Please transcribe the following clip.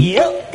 Yep.